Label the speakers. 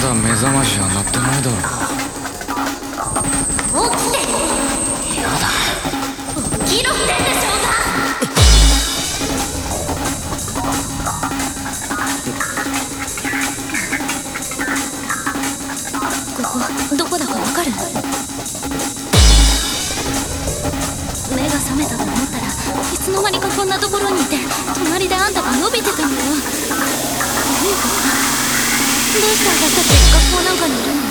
Speaker 1: 覚ましは鳴ってないだろ
Speaker 2: 起きて
Speaker 1: やだ。
Speaker 2: 起きろってんでしょうがここどこだかわかる？目が覚めたと思ったらいつの間にかこんなところにいて隣であんたが伸びてたのよどうして私たち学校なんかにいるの